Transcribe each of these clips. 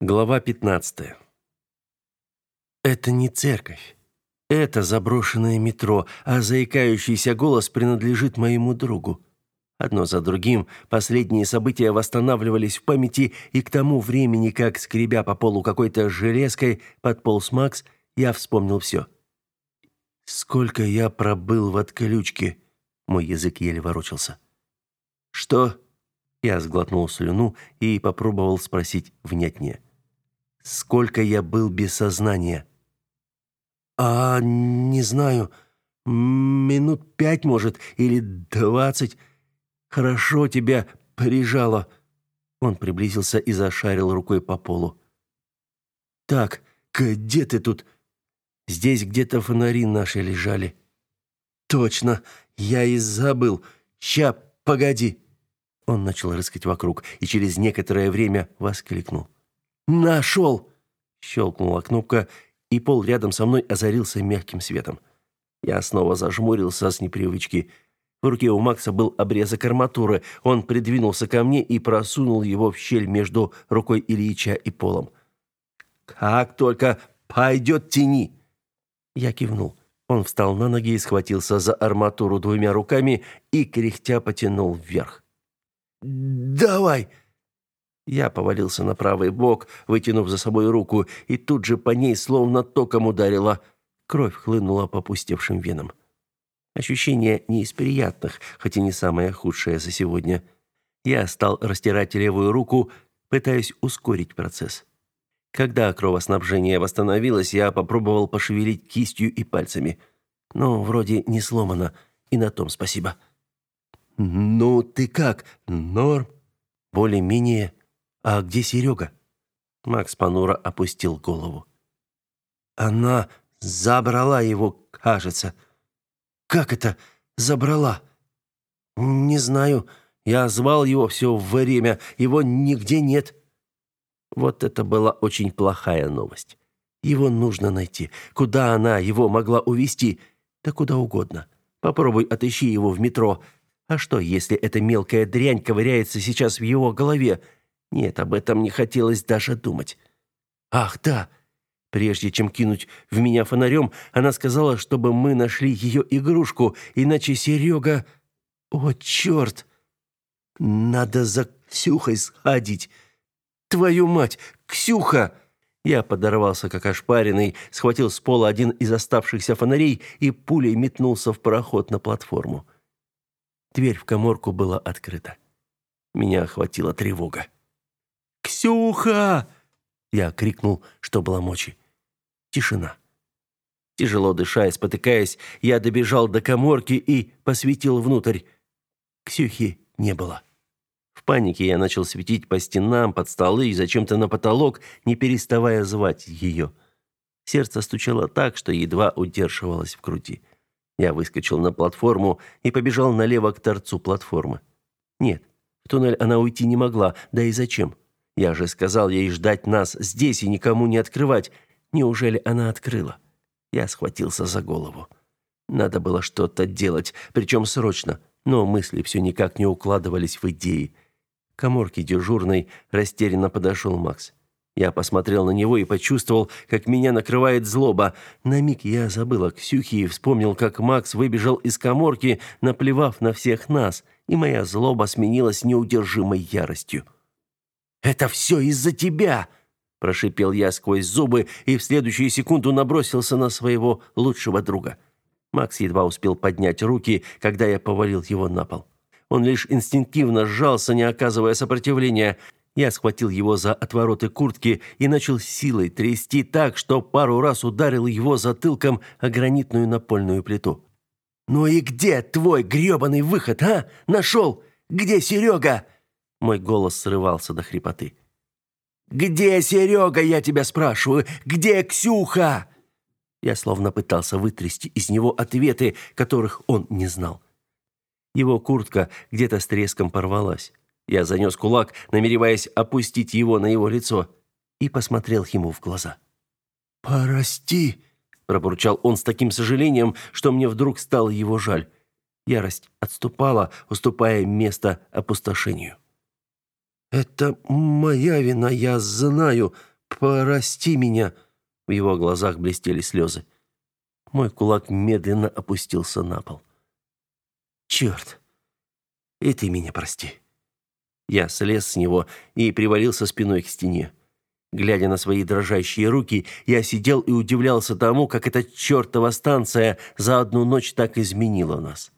Глава 15. Это не церковь. Это заброшенное метро, а заикающийся голос принадлежит моему другу. Одно за другим последние события восстанавливались в памяти, и к тому времени, как скребя по полу какой-то железкой подполз Макс, я вспомнил все. Сколько я пробыл в отключке, мой язык еле ворочался. Что? Я сглотнул слюну и попробовал спросить внятнее сколько я был без сознания. А, не знаю, минут пять, может, или двадцать. Хорошо тебя прижало. Он приблизился и зашарил рукой по полу. Так, где ты тут? Здесь где-то фонари наши лежали. Точно, я и забыл. Ща, погоди. Он начал рыскать вокруг и через некоторое время воскликнул: «Нашел!» Щелкнула кнопка, и пол рядом со мной озарился мягким светом. Я снова зажмурился с непривычки. В руке у Макса был обрезок арматуры. Он придвинулся ко мне и просунул его в щель между рукой Ильича и полом. «Как только пойдет тени!» Я кивнул. Он встал на ноги и схватился за арматуру двумя руками и кряхтя потянул вверх. «Давай!» Я повалился на правый бок, вытянув за собой руку, и тут же по ней словно током ударило. Кровь хлынула по пустевшим венам. Ощущение не из приятных, хотя не самое худшее за сегодня. Я стал растирать левую руку, пытаясь ускорить процесс. Когда кровоснабжение восстановилось, я попробовал пошевелить кистью и пальцами. Но вроде не сломано, и на том спасибо. «Ну, ты как? Норм?» «Более-менее», «А где Серега?» Макс понуро опустил голову. «Она забрала его, кажется». «Как это забрала?» «Не знаю. Я звал его все время. Его нигде нет». Вот это была очень плохая новость. Его нужно найти. Куда она его могла увести? Да куда угодно. Попробуй отыщи его в метро. А что, если эта мелкая дрянь ковыряется сейчас в его голове? Нет, об этом не хотелось даже думать. Ах, да. Прежде чем кинуть в меня фонарем, она сказала, чтобы мы нашли ее игрушку, иначе Серега... О, черт! Надо за Ксюхой сходить. Твою мать, Ксюха! Я подорвался как ошпаренный, схватил с пола один из оставшихся фонарей и пулей метнулся в проход на платформу. Дверь в каморку была открыта. Меня охватила тревога. «Ксюха!» Я крикнул, что было мочи. Тишина. Тяжело дыша и спотыкаясь, я добежал до каморки и посветил внутрь. Ксюхи не было. В панике я начал светить по стенам, под столы и зачем-то на потолок, не переставая звать ее. Сердце стучало так, что едва удерживалось в груди. Я выскочил на платформу и побежал налево к торцу платформы. Нет, в туннель она уйти не могла, да и зачем? Я же сказал ей ждать нас здесь и никому не открывать. Неужели она открыла? Я схватился за голову. Надо было что-то делать, причем срочно, но мысли все никак не укладывались в идеи. К коморке дежурной растерянно подошел Макс. Я посмотрел на него и почувствовал, как меня накрывает злоба. На миг я забыл о Ксюхе и вспомнил, как Макс выбежал из коморки, наплевав на всех нас, и моя злоба сменилась неудержимой яростью. Это все из-за тебя, прошипел я сквозь зубы и в следующую секунду набросился на своего лучшего друга. Макс едва успел поднять руки, когда я повалил его на пол. Он лишь инстинктивно сжался, не оказывая сопротивления. Я схватил его за отвороты куртки и начал силой трясти так, что пару раз ударил его затылком о гранитную напольную плиту. «Ну и где твой грёбаный выход, а? Нашел? Где Серега?» Мой голос срывался до хрипоты. «Где Серега, я тебя спрашиваю? Где Ксюха?» Я словно пытался вытрясти из него ответы, которых он не знал. Его куртка где-то с треском порвалась. Я занес кулак, намереваясь опустить его на его лицо, и посмотрел ему в глаза. «Прости», — пробурчал он с таким сожалением, что мне вдруг стало его жаль. Ярость отступала, уступая место опустошению. Это моя вина, я знаю. Прости меня. В его глазах блестели слезы. Мой кулак медленно опустился на пол. Черт! И ты меня прости. Я слез с него и привалился спиной к стене. Глядя на свои дрожащие руки, я сидел и удивлялся тому, как эта чертова станция за одну ночь так изменила нас.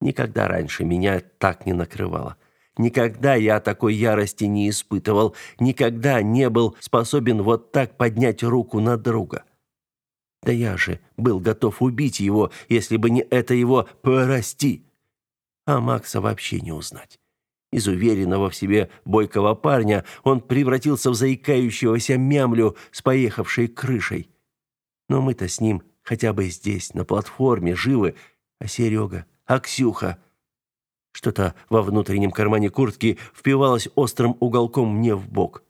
Никогда раньше меня так не накрывало. Никогда я такой ярости не испытывал, никогда не был способен вот так поднять руку на друга. Да я же был готов убить его, если бы не это его «прости». А Макса вообще не узнать. Из уверенного в себе бойкого парня он превратился в заикающегося мямлю с поехавшей крышей. Но мы-то с ним хотя бы здесь, на платформе, живы, а Серега, а Ксюха... Что-то во внутреннем кармане куртки впивалось острым уголком мне в бок.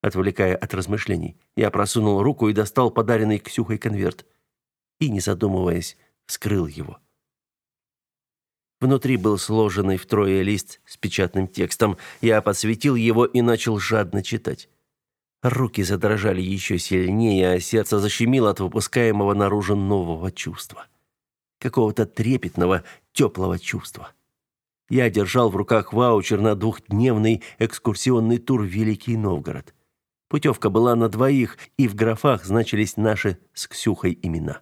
Отвлекая от размышлений, я просунул руку и достал подаренный Ксюхой конверт. И, не задумываясь, вскрыл его. Внутри был сложенный втрое лист с печатным текстом. Я подсветил его и начал жадно читать. Руки задрожали еще сильнее, а сердце защемило от выпускаемого наружу нового чувства. Какого-то трепетного, теплого чувства. Я держал в руках ваучер на двухдневный экскурсионный тур в Великий Новгород. Путевка была на двоих, и в графах значились наши с Ксюхой имена.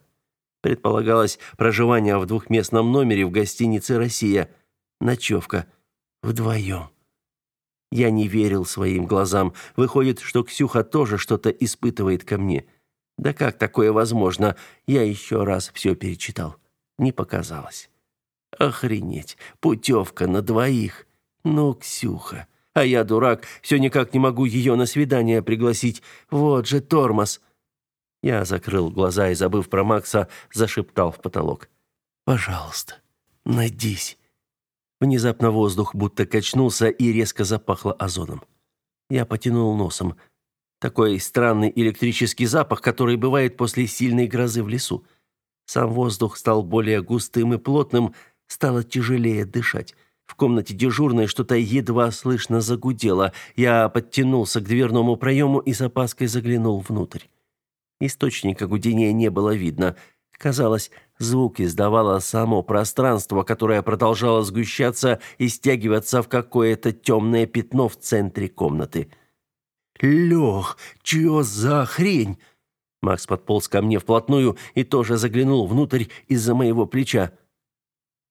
Предполагалось проживание в двухместном номере в гостинице «Россия». Ночевка. Вдвоем. Я не верил своим глазам. Выходит, что Ксюха тоже что-то испытывает ко мне. Да как такое возможно? Я еще раз все перечитал. Не показалось. Охренеть. Путевка на двоих. Ну, Ксюха. А я, дурак, все никак не могу ее на свидание пригласить. Вот же тормоз. Я закрыл глаза и, забыв про Макса, зашептал в потолок. «Пожалуйста, найдись». Внезапно воздух будто качнулся и резко запахло озоном. Я потянул носом. Такой странный электрический запах, который бывает после сильной грозы в лесу. Сам воздух стал более густым и плотным, стало тяжелее дышать. В комнате дежурной что-то едва слышно загудело. Я подтянулся к дверному проему и с опаской заглянул внутрь. Источника гудения не было видно. Казалось, звук издавало само пространство, которое продолжало сгущаться и стягиваться в какое-то темное пятно в центре комнаты. «Лех, чё за хрень?» Макс подполз ко мне вплотную и тоже заглянул внутрь из-за моего плеча.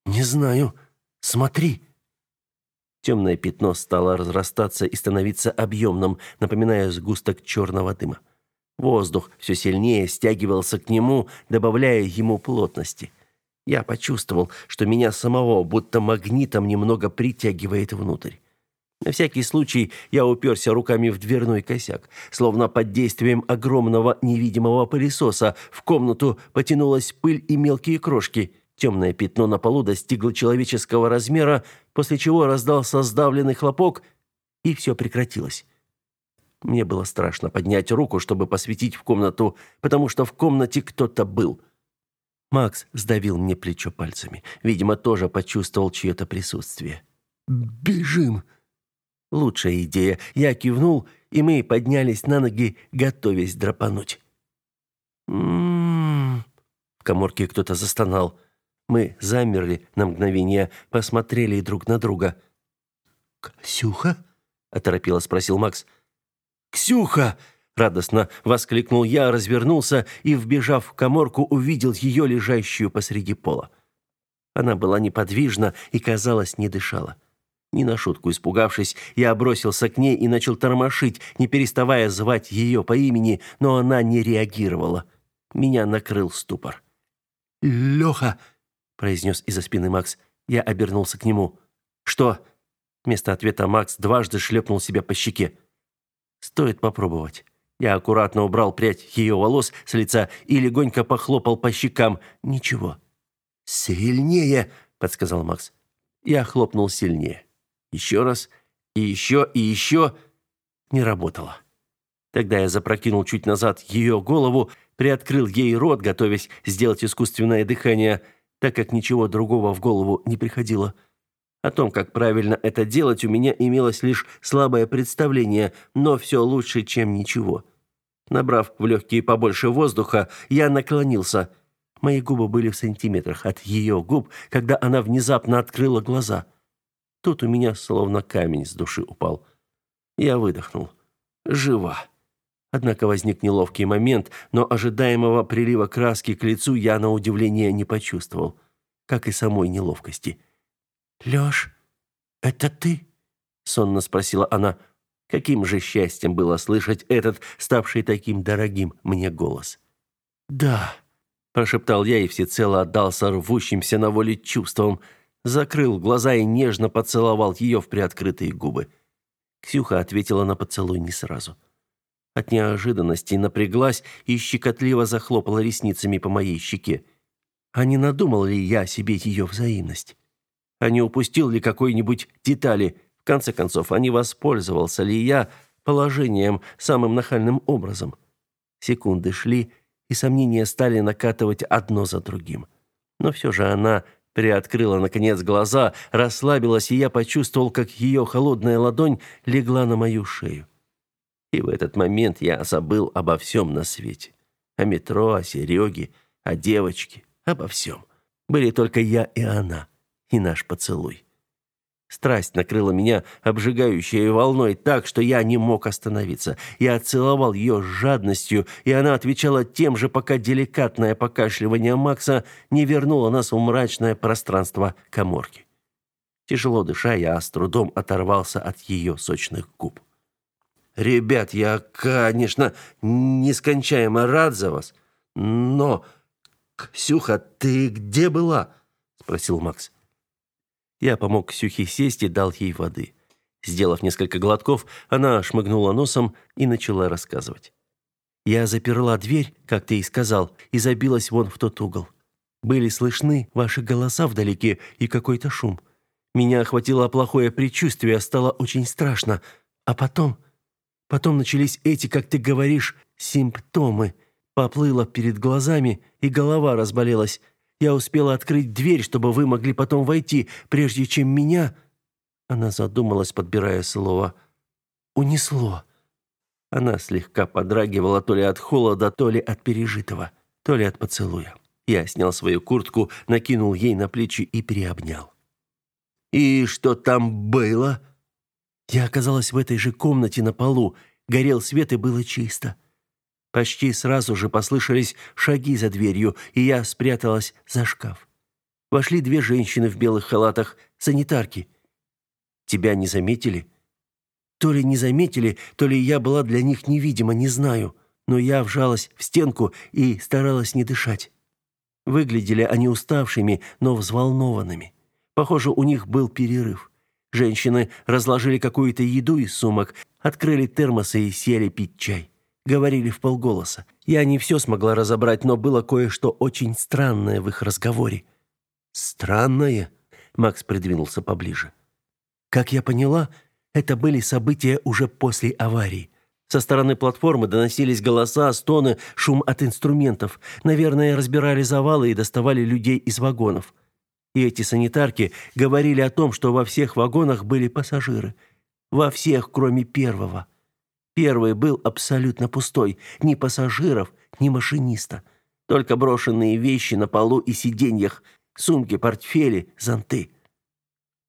«Не знаю. Смотри». Темное пятно стало разрастаться и становиться объемным, напоминая сгусток черного дыма. Воздух все сильнее стягивался к нему, добавляя ему плотности. Я почувствовал, что меня самого будто магнитом немного притягивает внутрь. На всякий случай я уперся руками в дверной косяк. Словно под действием огромного невидимого пылесоса в комнату потянулась пыль и мелкие крошки. Темное пятно на полу достигло человеческого размера, после чего раздался сдавленный хлопок, и все прекратилось. Мне было страшно поднять руку, чтобы посветить в комнату, потому что в комнате кто-то был. Макс сдавил мне плечо пальцами. Видимо, тоже почувствовал чье-то присутствие. «Бежим!» Лучшая идея. Я кивнул, и мы поднялись на ноги, готовясь драпануть. «М-м-м...» В коморке кто-то застонал. Мы замерли на мгновение, посмотрели друг на друга. «Ксюха?» — оторопело спросил Макс. «Ксюха?» Радостно воскликнул я, развернулся и, вбежав в каморку, увидел ее лежащую посреди пола. Она была неподвижна и, казалось, не дышала. Не на шутку испугавшись, я бросился к ней и начал тормошить, не переставая звать ее по имени, но она не реагировала. Меня накрыл ступор. «Леха!» — произнес из-за спины Макс. Я обернулся к нему. «Что?» Вместо ответа Макс дважды шлепнул себя по щеке. Стоит попробовать. Я аккуратно убрал прядь ее волос с лица и легонько похлопал по щекам. Ничего. «Сильнее!» — подсказал Макс. Я хлопнул сильнее. Еще раз, и еще, и еще. Не работало. Тогда я запрокинул чуть назад ее голову, приоткрыл ей рот, готовясь сделать искусственное дыхание, так как ничего другого в голову не приходило. О том, как правильно это делать, у меня имелось лишь слабое представление, но все лучше, чем ничего. Набрав в легкие побольше воздуха, я наклонился. Мои губы были в сантиметрах от ее губ, когда она внезапно открыла глаза. Тут у меня словно камень с души упал. Я выдохнул. Жива. Однако возник неловкий момент, но ожидаемого прилива краски к лицу я на удивление не почувствовал, как и самой неловкости. «Лёш, это ты?» — сонно спросила она. Каким же счастьем было слышать этот, ставший таким дорогим мне голос. «Да», — прошептал я и всецело отдался рвущимся на воле чувствам, закрыл глаза и нежно поцеловал ее в приоткрытые губы. Ксюха ответила на поцелуй не сразу. От неожиданности напряглась и щекотливо захлопала ресницами по моей щеке. А не надумал ли я себе ее взаимность? А не упустил ли какой-нибудь детали? В конце концов, а не воспользовался ли я положением самым нахальным образом? Секунды шли, и сомнения стали накатывать одно за другим. Но все же она приоткрыла наконец глаза, расслабилась, и я почувствовал, как ее холодная ладонь легла на мою шею. И в этот момент я забыл обо всем на свете. О метро, о Сереге, о девочке, обо всем. Были только я и она и наш поцелуй. Страсть накрыла меня обжигающей волной так, что я не мог остановиться. Я целовал ее с жадностью, и она отвечала тем же, пока деликатное покашливание Макса не вернуло нас в мрачное пространство каморки. Тяжело дыша, я с трудом оторвался от ее сочных губ. «Ребят, я, конечно, нескончаемо рад за вас, но... Ксюха, ты где была?» — спросил Макс. Я помог Ксюхе сесть и дал ей воды. Сделав несколько глотков, она шмыгнула носом и начала рассказывать. Я заперла дверь, как ты и сказал, и забилась вон в тот угол. Были слышны ваши голоса вдалеке и какой-то шум. Меня охватило плохое предчувствие, стало очень страшно. А потом... Потом начались эти, как ты говоришь, симптомы. Поплыло перед глазами, и голова разболелась. Я успела открыть дверь, чтобы вы могли потом войти, прежде чем меня...» Она задумалась, подбирая слово. «Унесло». Она слегка подрагивала то ли от холода, то ли от пережитого, то ли от поцелуя. Я снял свою куртку, накинул ей на плечи и приобнял. «И что там было?» Я оказалась в этой же комнате на полу. Горел свет, и было чисто. Почти сразу же послышались шаги за дверью, и я спряталась за шкаф. Вошли две женщины в белых халатах, санитарки. Тебя не заметили? То ли не заметили, то ли я была для них невидима, не знаю, но я вжалась в стенку и старалась не дышать. Выглядели они уставшими, но взволнованными. Похоже, у них был перерыв. Женщины разложили какую-то еду из сумок, открыли термосы и сели пить чай говорили в полголоса. Я не все смогла разобрать, но было кое-что очень странное в их разговоре. Странное? Макс придвинулся поближе. Как я поняла, это были события уже после аварии. Со стороны платформы доносились голоса, стоны, шум от инструментов. Наверное, разбирали завалы и доставали людей из вагонов. И эти санитарки говорили о том, что во всех вагонах были пассажиры. Во всех, кроме первого. Первый был абсолютно пустой, ни пассажиров, ни машиниста. Только брошенные вещи на полу и сиденьях, сумки, портфели, зонты.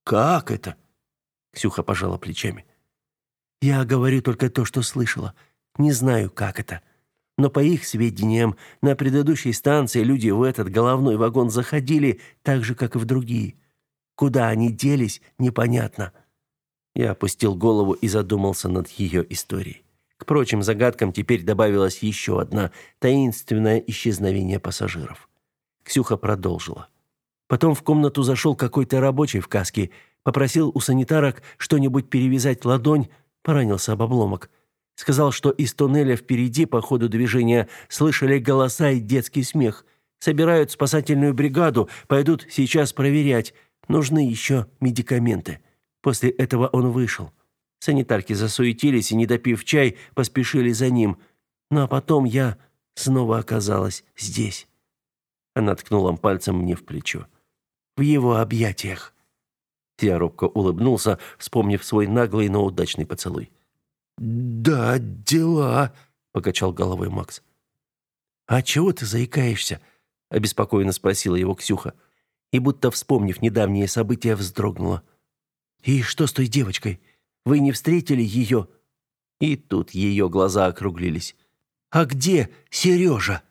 «Как это?» Ксюха пожала плечами. «Я говорю только то, что слышала. Не знаю, как это. Но по их сведениям, на предыдущей станции люди в этот головной вагон заходили так же, как и в другие. Куда они делись, непонятно. Я опустил голову и задумался над ее историей. К прочим загадкам теперь добавилась еще одна таинственное исчезновение пассажиров. Ксюха продолжила. Потом в комнату зашел какой-то рабочий в каске, попросил у санитарок что-нибудь перевязать ладонь, поранился об обломок. Сказал, что из туннеля впереди по ходу движения слышали голоса и детский смех. Собирают спасательную бригаду, пойдут сейчас проверять. Нужны еще медикаменты. После этого он вышел. Санитарки засуетились и, не допив чай, поспешили за ним. Ну а потом я снова оказалась здесь. Она ткнула пальцем мне в плечо. В его объятиях. Я робко улыбнулся, вспомнив свой наглый, но удачный поцелуй. «Да, дела», — покачал головой Макс. «А чего ты заикаешься?» — обеспокоенно спросила его Ксюха. И будто вспомнив недавние события, вздрогнула. «И что с той девочкой? Вы не встретили ее?» И тут ее глаза округлились. «А где Сережа?»